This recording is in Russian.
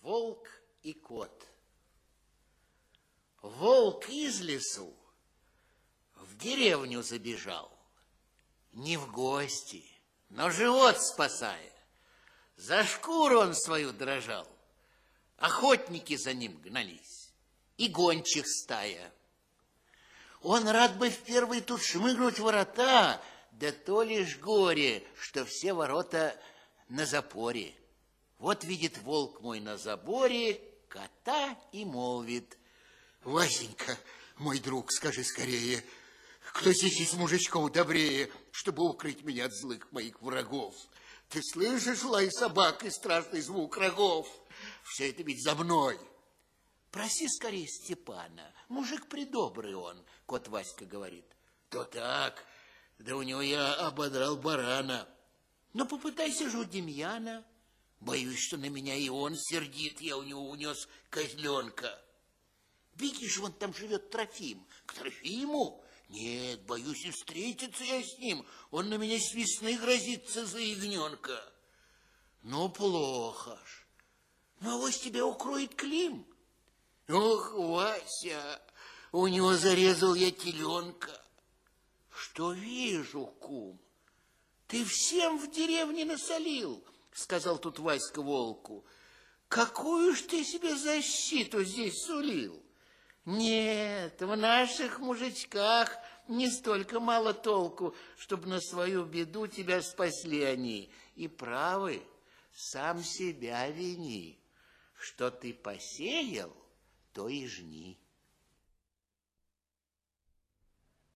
Волк и кот. Волк из лесу в деревню забежал. Не в гости, но живот спасая. За шкуру он свою дрожал. Охотники за ним гнались, и гончих стая. Он рад бы в первый тут шмыгнуть ворота, да то лишь горе, что все ворота на запоре. Вот видит волк мой на заборе кота и молвит. Васенька, мой друг, скажи скорее, кто здесь из мужичков добрее, чтобы укрыть меня от злых моих врагов? Ты слышишь лай собак и страшный звук рогов? Все это ведь за мной. Проси скорее Степана, мужик придобрый он, кот Васька говорит. То так, да у него я ободрал барана. Но попытайся же у Демьяна. Боюсь, что на меня и он сердит, я у него унес козленка. Видишь, вон там живет Трофим. К Трофиму? Нет, боюсь и встретиться я с ним. Он на меня с весны грозится за ягненка. Ну, плохо ж. Ну, авось тебя укроет Клим. Ох, Вася, у него зарезал я теленка. Что вижу, кум, ты всем в деревне насолил, сказал тут Васька волку. Какую ж ты себе защиту здесь сулил? Нет, в наших мужичках не столько мало толку, чтобы на свою беду тебя спасли они. И правы, сам себя вини. Что ты посеял, то и жни.